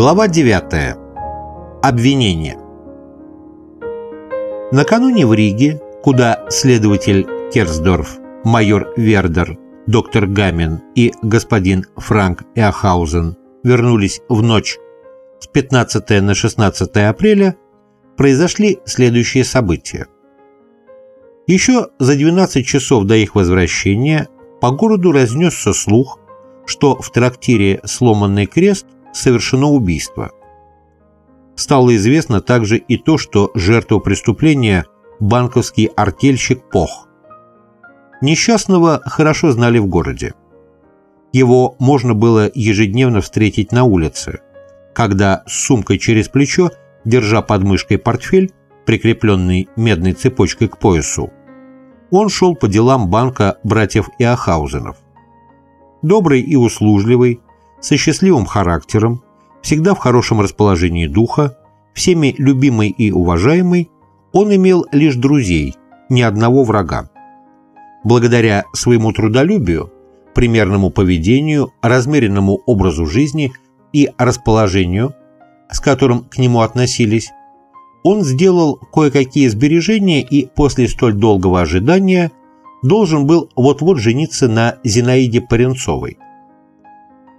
Глава 9. Обвинение. Накануне в Риге, куда следователь Керсдорф, майор Вердер, доктор Гамин и господин Франк Эохаузен вернулись в ночь с 15 на 16 апреля, произошли следующие события. Еще за 12 часов до их возвращения по городу разнесся слух, что в трактире «Сломанный крест» совершено убийство. Стало известно также и то, что жертва преступления – банковский артельщик Пох. Несчастного хорошо знали в городе. Его можно было ежедневно встретить на улице, когда с сумкой через плечо, держа под мышкой портфель, прикрепленный медной цепочкой к поясу, он шел по делам банка братьев Иохаузенов. Добрый и услужливый, со счастливым характером, всегда в хорошем расположении духа, всеми любимый и уважаемый, он имел лишь друзей, ни одного врага. Благодаря своему трудолюбию, примерному поведению, размеренному образу жизни и расположению, с которым к нему относились, он сделал кое-какие сбережения и после столь долгого ожидания должен был вот-вот жениться на Зинаиде Паренцовой –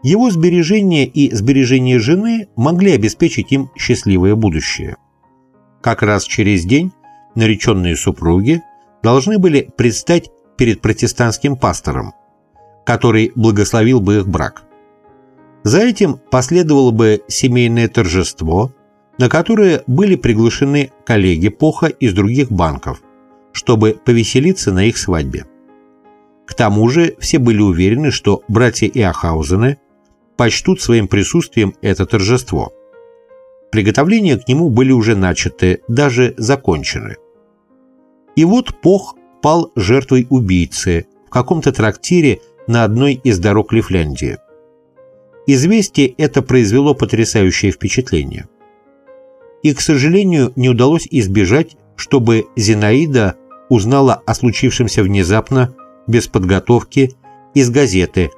его сбережения и сбережения жены могли обеспечить им счастливое будущее. Как раз через день нареченные супруги должны были предстать перед протестантским пастором, который благословил бы их брак. За этим последовало бы семейное торжество, на которое были приглашены коллеги Поха из других банков, чтобы повеселиться на их свадьбе. К тому же все были уверены, что братья Иохаузены – почтут своим присутствием это торжество. Приготовления к нему были уже начаты, даже закончены. И вот Пох пал жертвой убийцы в каком-то трактире на одной из дорог Лифляндии. Известие это произвело потрясающее впечатление. И, к сожалению, не удалось избежать, чтобы Зинаида узнала о случившемся внезапно, без подготовки, из газеты,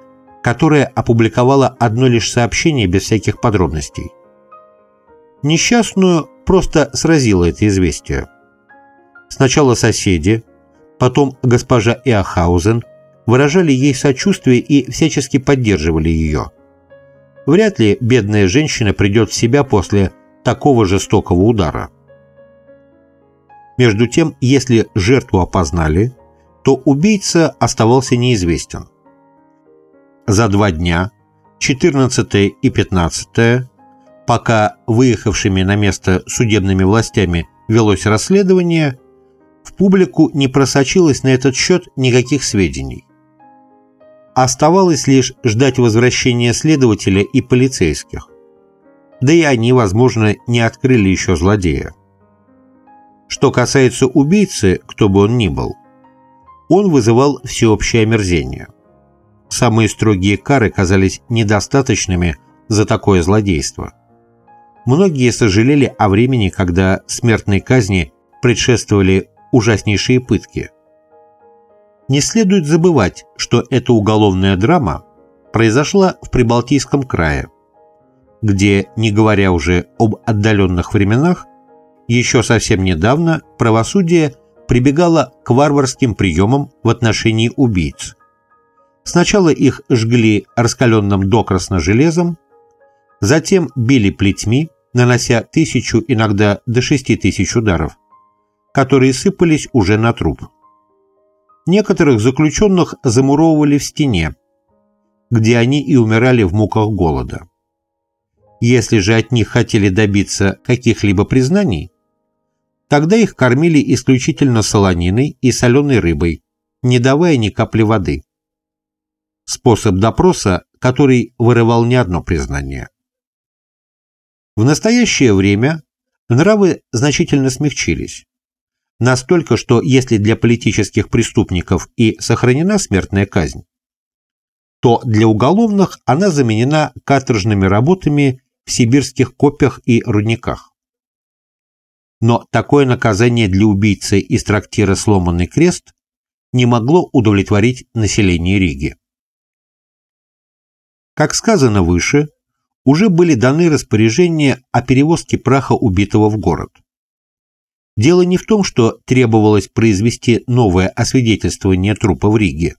которая опубликовала одно лишь сообщение без всяких подробностей. Несчастную просто сразило это известие. Сначала соседи, потом госпожа Иохаузен выражали ей сочувствие и всячески поддерживали ее. Вряд ли бедная женщина придет в себя после такого жестокого удара. Между тем, если жертву опознали, то убийца оставался неизвестен. За два дня, 14 и 15, пока выехавшими на место судебными властями велось расследование, в публику не просочилось на этот счет никаких сведений. Оставалось лишь ждать возвращения следователя и полицейских. Да и они, возможно, не открыли еще злодея. Что касается убийцы, кто бы он ни был, он вызывал всеобщее омерзение – самые строгие кары казались недостаточными за такое злодейство. Многие сожалели о времени, когда смертной казни предшествовали ужаснейшие пытки. Не следует забывать, что эта уголовная драма произошла в Прибалтийском крае, где, не говоря уже об отдаленных временах, еще совсем недавно правосудие прибегало к варварским приемам в отношении убийц – Сначала их жгли раскаленным докрасно железом, затем били плетьми, нанося тысячу, иногда до шести тысяч ударов, которые сыпались уже на труп. Некоторых заключенных замуровывали в стене, где они и умирали в муках голода. Если же от них хотели добиться каких-либо признаний, тогда их кормили исключительно солониной и соленой рыбой, не давая ни капли воды способ допроса, который вырывал не одно признание. В настоящее время нравы значительно смягчились. Настолько, что если для политических преступников и сохранена смертная казнь, то для уголовных она заменена каторжными работами в сибирских копьях и рудниках. Но такое наказание для убийцы из трактира «Сломанный крест» не могло удовлетворить население Риги. Как сказано выше, уже были даны распоряжения о перевозке праха убитого в город. Дело не в том, что требовалось произвести новое освидетельствование трупа в Риге.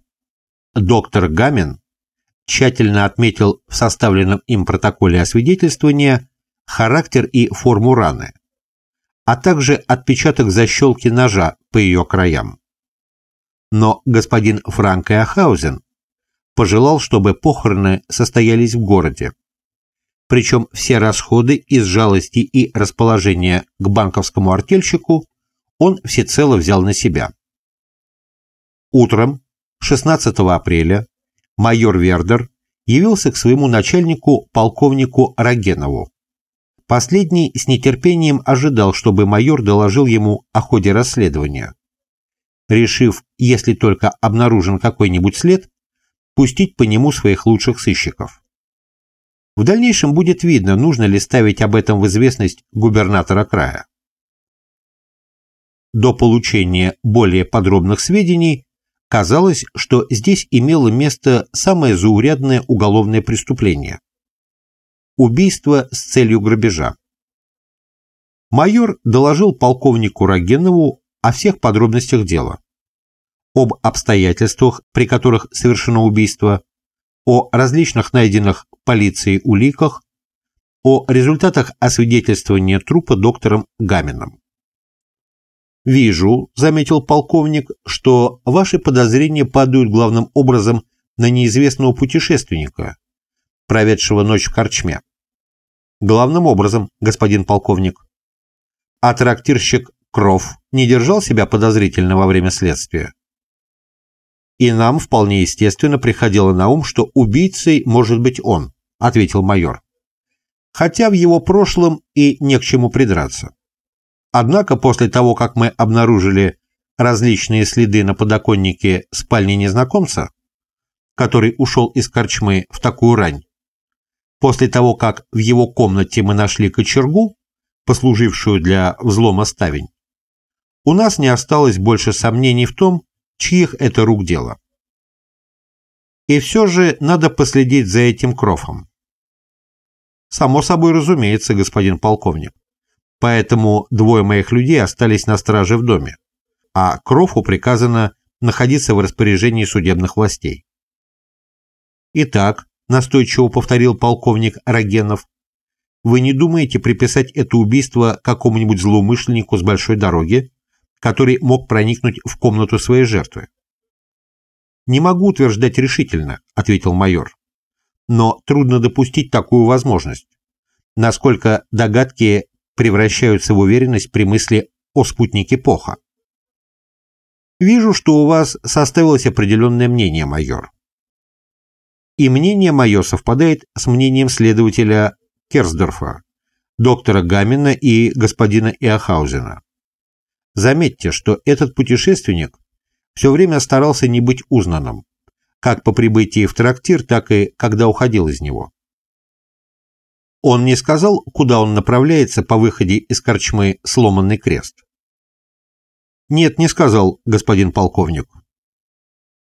Доктор Гамин тщательно отметил в составленном им протоколе освидетельствования характер и форму раны, а также отпечаток защелки ножа по ее краям. Но господин Франк Эохаузен пожелал, чтобы похороны состоялись в городе. Причем все расходы из жалости и расположения к банковскому артельщику он всецело взял на себя. Утром 16 апреля майор Вердер явился к своему начальнику полковнику Рогенову. Последний с нетерпением ожидал, чтобы майор доложил ему о ходе расследования. Решив, если только обнаружен какой-нибудь след, пустить по нему своих лучших сыщиков. В дальнейшем будет видно, нужно ли ставить об этом в известность губернатора края. До получения более подробных сведений казалось, что здесь имело место самое заурядное уголовное преступление – убийство с целью грабежа. Майор доложил полковнику Рогенову о всех подробностях дела об обстоятельствах, при которых совершено убийство, о различных найденных полицией уликах, о результатах освидетельствования трупа доктором Гамином. «Вижу», — заметил полковник, — «что ваши подозрения падают главным образом на неизвестного путешественника, проведшего ночь в корчме». «Главным образом, господин полковник». «А трактирщик Кров не держал себя подозрительно во время следствия?» И нам вполне естественно приходило на ум, что убийцей может быть он, ответил майор. Хотя в его прошлом и не к чему придраться. Однако после того, как мы обнаружили различные следы на подоконнике спальни незнакомца, который ушел из корчмы в такую рань, после того, как в его комнате мы нашли кочергу, послужившую для взлома ставень, у нас не осталось больше сомнений в том, чьих это рук дело. И все же надо последить за этим крофом. Само собой разумеется, господин полковник. Поэтому двое моих людей остались на страже в доме, а Крофу приказано находиться в распоряжении судебных властей. Итак, настойчиво повторил полковник Рогенов, вы не думаете приписать это убийство какому-нибудь злоумышленнику с большой дороги, который мог проникнуть в комнату своей жертвы. «Не могу утверждать решительно», — ответил майор. «Но трудно допустить такую возможность. Насколько догадки превращаются в уверенность при мысли о спутнике Поха. Вижу, что у вас составилось определенное мнение, майор. И мнение мое совпадает с мнением следователя Керсдорфа, доктора Гамина и господина Иохаузена. Заметьте, что этот путешественник все время старался не быть узнанным, как по прибытии в трактир, так и когда уходил из него. Он не сказал, куда он направляется по выходе из корчмы «Сломанный крест». «Нет, не сказал, господин полковник».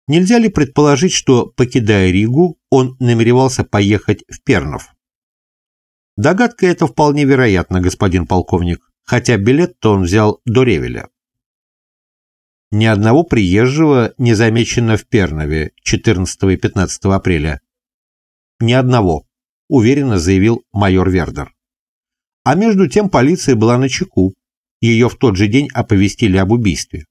Нельзя ли предположить, что, покидая Ригу, он намеревался поехать в Пернов? Догадка эта вполне вероятна, господин полковник хотя билет-то он взял до Ревеля. Ни одного приезжего не замечено в Пернове 14 и 15 апреля. Ни одного, уверенно заявил майор Вердер. А между тем полиция была на чеку. Ее в тот же день оповестили об убийстве.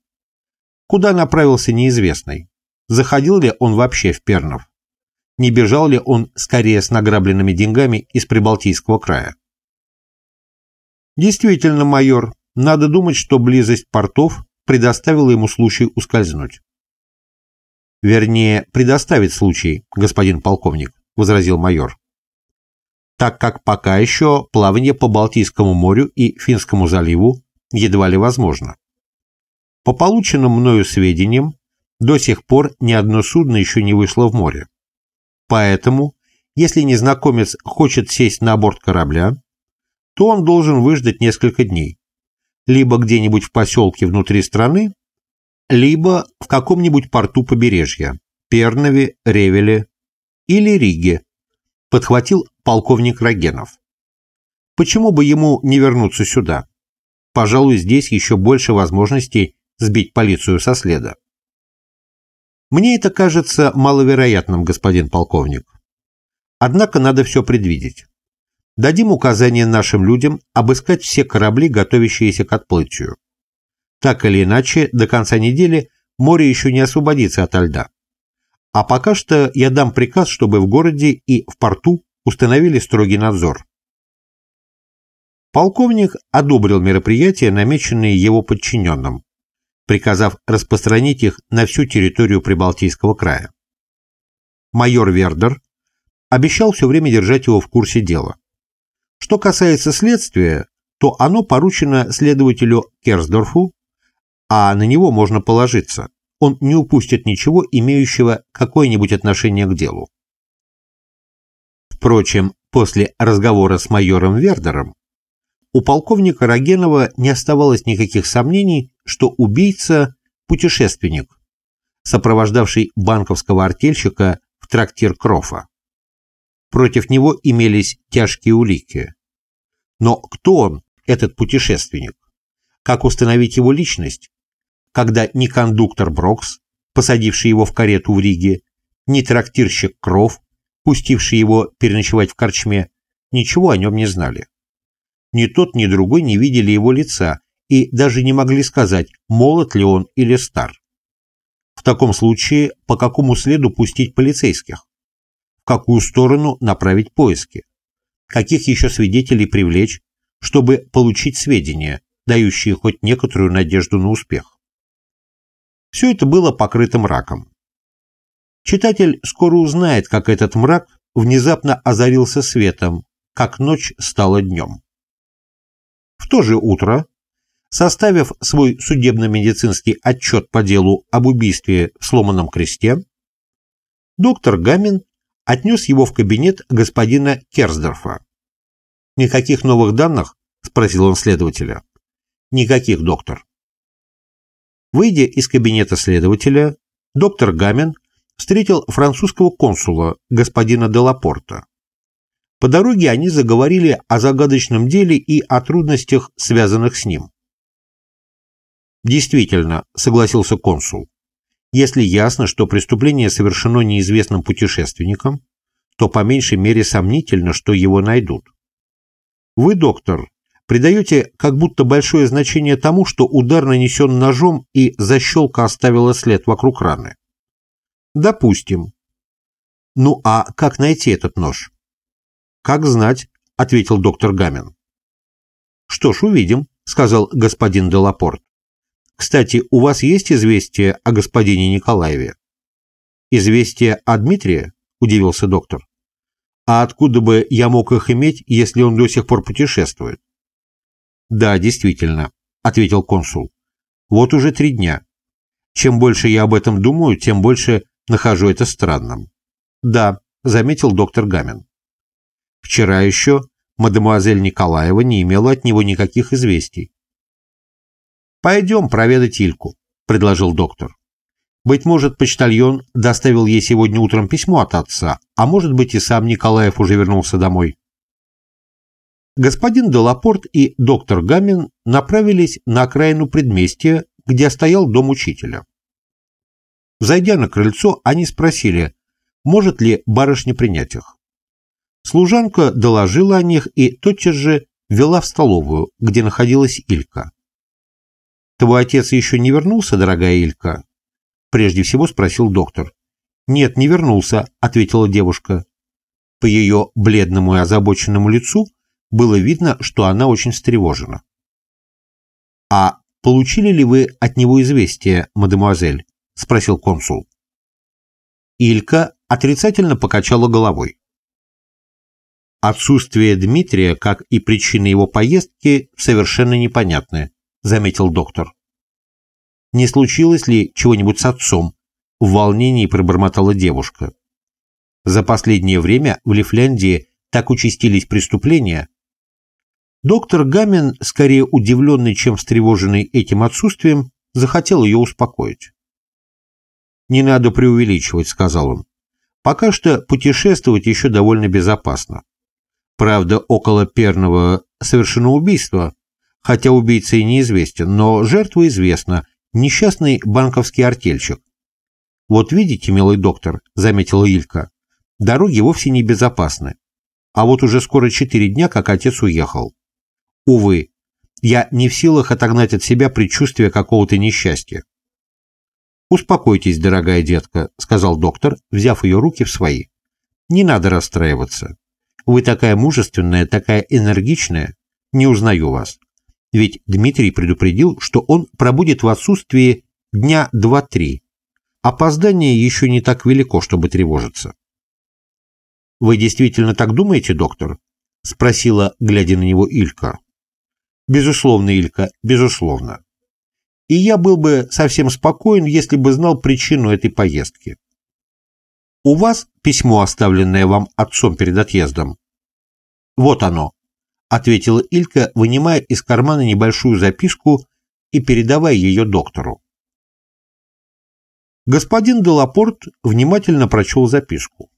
Куда направился неизвестный? Заходил ли он вообще в Пернов? Не бежал ли он скорее с награбленными деньгами из Прибалтийского края? Действительно, майор, надо думать, что близость портов предоставила ему случай ускользнуть. Вернее, предоставить случай, господин полковник, возразил майор. Так как пока еще плавание по Балтийскому морю и Финскому заливу едва ли возможно. По полученным мною сведениям, до сих пор ни одно судно еще не вышло в море. Поэтому, если незнакомец хочет сесть на борт корабля, то он должен выждать несколько дней. Либо где-нибудь в поселке внутри страны, либо в каком-нибудь порту побережья, Пернове, Ревеле или Риге, подхватил полковник Рогенов. Почему бы ему не вернуться сюда? Пожалуй, здесь еще больше возможностей сбить полицию со следа. Мне это кажется маловероятным, господин полковник. Однако надо все предвидеть. Дадим указание нашим людям обыскать все корабли, готовящиеся к отплытию. Так или иначе, до конца недели море еще не освободится от льда. А пока что я дам приказ, чтобы в городе и в порту установили строгий надзор. Полковник одобрил мероприятия, намеченные его подчиненным, приказав распространить их на всю территорию Прибалтийского края. Майор Вердер обещал все время держать его в курсе дела. Что касается следствия, то оно поручено следователю Керсдорфу, а на него можно положиться. Он не упустит ничего, имеющего какое-нибудь отношение к делу. Впрочем, после разговора с майором Вердером у полковника Рогенова не оставалось никаких сомнений, что убийца – путешественник, сопровождавший банковского артельщика в трактир Крофа. Против него имелись тяжкие улики. Но кто он, этот путешественник? Как установить его личность, когда ни кондуктор Брокс, посадивший его в карету в Риге, ни трактирщик Кров, пустивший его переночевать в корчме, ничего о нем не знали. Ни тот, ни другой не видели его лица и даже не могли сказать, молод ли он или стар. В таком случае, по какому следу пустить полицейских? В какую сторону направить поиски, каких еще свидетелей привлечь, чтобы получить сведения, дающие хоть некоторую надежду на успех. Все это было покрыто мраком. Читатель скоро узнает, как этот мрак внезапно озарился светом, как ночь стала днем. В то же утро, составив свой судебно-медицинский отчет по делу об убийстве в сломанном кресте, доктор Гамин отнес его в кабинет господина Керсдорфа. «Никаких новых данных?» – спросил он следователя. «Никаких, доктор». Выйдя из кабинета следователя, доктор Гамен встретил французского консула, господина Делапорта. По дороге они заговорили о загадочном деле и о трудностях, связанных с ним. «Действительно», — согласился консул, если ясно, что преступление совершено неизвестным путешественником, то по меньшей мере сомнительно, что его найдут. Вы, доктор, придаете как будто большое значение тому, что удар нанесен ножом и защелка оставила след вокруг раны. Допустим. Ну а как найти этот нож? Как знать, ответил доктор Гамин. Что ж, увидим, сказал господин Делапорт. Кстати, у вас есть известие о господине Николаеве? Известие о Дмитрии? Удивился доктор. А откуда бы я мог их иметь, если он до сих пор путешествует? Да, действительно, ответил консул. Вот уже три дня. Чем больше я об этом думаю, тем больше нахожу это странным. Да, заметил доктор Гамин. Вчера еще мадемуазель Николаева не имела от него никаких известий. «Пойдем проведать Ильку», — предложил доктор. «Быть может, почтальон доставил ей сегодня утром письмо от отца, а может быть и сам Николаев уже вернулся домой». Господин Делапорт и доктор Гамин направились на окраину предместья, где стоял дом учителя. Зайдя на крыльцо, они спросили, может ли барышня принять их. Служанка доложила о них и тотчас же вела в столовую, где находилась Илька. «Твой отец еще не вернулся, дорогая Илька?» Прежде всего спросил доктор. «Нет, не вернулся», — ответила девушка. По ее бледному и озабоченному лицу было видно, что она очень встревожена. «А получили ли вы от него известие, мадемуазель?» — спросил консул. Илька отрицательно покачала головой. «Отсутствие Дмитрия, как и причины его поездки, совершенно непонятны», — заметил доктор. «Не случилось ли чего-нибудь с отцом?» — в волнении пробормотала девушка. За последнее время в Лифляндии так участились преступления. Доктор Гамин, скорее удивленный, чем встревоженный этим отсутствием, захотел ее успокоить. «Не надо преувеличивать», — сказал он. Пока что путешествовать еще довольно безопасно. Правда, около Перного совершено убийство, хотя убийца и неизвестен, но жертва известна – несчастный банковский артельщик. «Вот видите, милый доктор», – заметила Илька, – «дороги вовсе не безопасны. А вот уже скоро четыре дня, как отец уехал. Увы, я не в силах отогнать от себя предчувствие какого-то несчастья. «Успокойтесь, дорогая детка», — сказал доктор, взяв ее руки в свои. «Не надо расстраиваться. Вы такая мужественная, такая энергичная. Не узнаю вас. Ведь Дмитрий предупредил, что он пробудет в отсутствии дня два-три. Опоздание еще не так велико, чтобы тревожиться. «Вы действительно так думаете, доктор?» — спросила, глядя на него Илька. «Безусловно, Илька, безусловно. И я был бы совсем спокоен, если бы знал причину этой поездки. У вас письмо, оставленное вам отцом перед отъездом?» «Вот оно», — ответила Илька, вынимая из кармана небольшую записку и передавая ее доктору. Господин Делапорт внимательно прочел записку.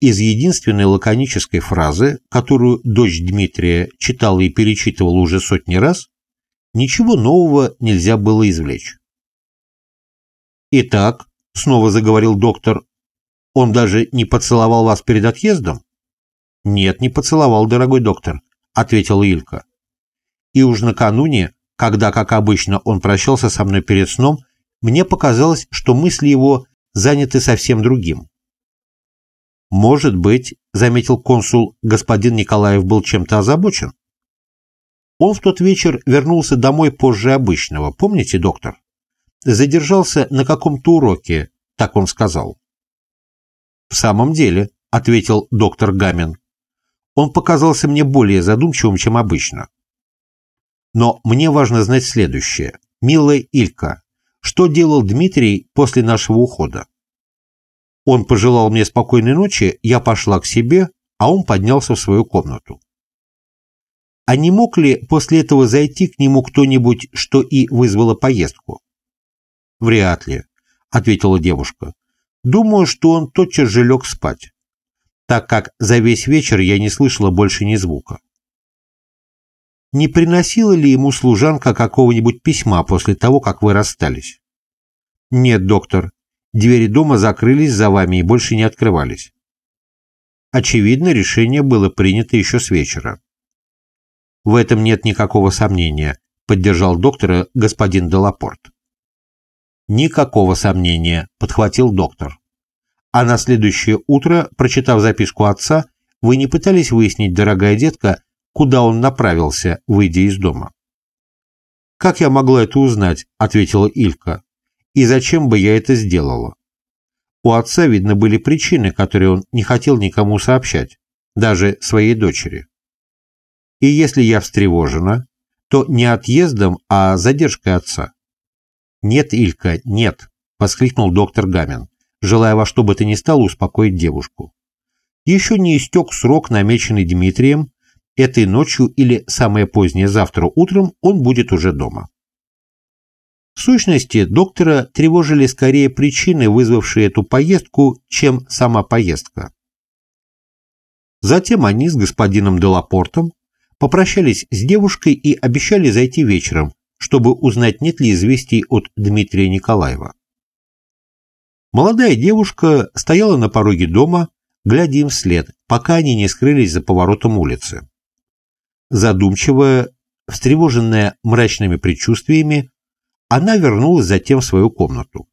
Из единственной лаконической фразы, которую дочь Дмитрия читала и перечитывала уже сотни раз, ничего нового нельзя было извлечь. «Итак», — снова заговорил доктор, — «он даже не поцеловал вас перед отъездом?» «Нет, не поцеловал, дорогой доктор», — ответила Илька. «И уж накануне, когда, как обычно, он прощался со мной перед сном, мне показалось, что мысли его заняты совсем другим. «Может быть, — заметил консул, — господин Николаев был чем-то озабочен. Он в тот вечер вернулся домой позже обычного, помните, доктор? Задержался на каком-то уроке, так он сказал. «В самом деле», — ответил доктор Гамин, — «он показался мне более задумчивым, чем обычно. Но мне важно знать следующее. Милая Илька, что делал Дмитрий после нашего ухода? Он пожелал мне спокойной ночи, я пошла к себе, а он поднялся в свою комнату. А не мог ли после этого зайти к нему кто-нибудь, что и вызвало поездку? Вряд ли, ответила девушка. Думаю, что он тотчас же лег спать, так как за весь вечер я не слышала больше ни звука. Не приносила ли ему служанка какого-нибудь письма после того, как вы расстались? Нет, доктор, Двери дома закрылись за вами и больше не открывались. Очевидно, решение было принято еще с вечера. В этом нет никакого сомнения, поддержал доктора господин Делапорт. Никакого сомнения, подхватил доктор. А на следующее утро, прочитав записку отца, вы не пытались выяснить, дорогая детка, куда он направился, выйдя из дома? «Как я могла это узнать?» — ответила Илька. И зачем бы я это сделала? У отца, видно, были причины, которые он не хотел никому сообщать, даже своей дочери. И если я встревожена, то не отъездом, а задержкой отца. «Нет, Илька, нет», — воскликнул доктор Гамин, желая во что бы то ни стало успокоить девушку. Еще не истек срок, намеченный Дмитрием, этой ночью или самое позднее завтра утром он будет уже дома. В сущности, доктора тревожили скорее причины, вызвавшие эту поездку, чем сама поездка. Затем они с господином Делапортом попрощались с девушкой и обещали зайти вечером, чтобы узнать, нет ли известий от Дмитрия Николаева. Молодая девушка стояла на пороге дома, глядя им вслед, пока они не скрылись за поворотом улицы. Задумчивая, встревоженная мрачными предчувствиями, она вернулась затем в свою комнату.